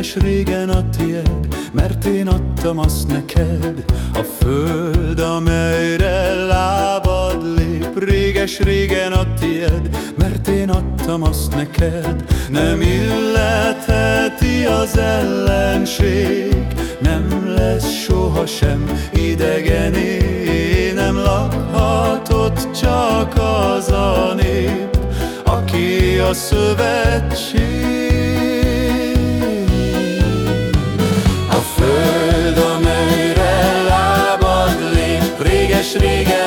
réges-régen a tied, mert én adtam azt neked. A föld, amelyre lábad lép, réges-régen a tied, mert én adtam azt neked. Nem illetheti az ellenség, nem lesz sohasem idegené, nem lakhatott csak az a nép, aki a szövetség. Schläge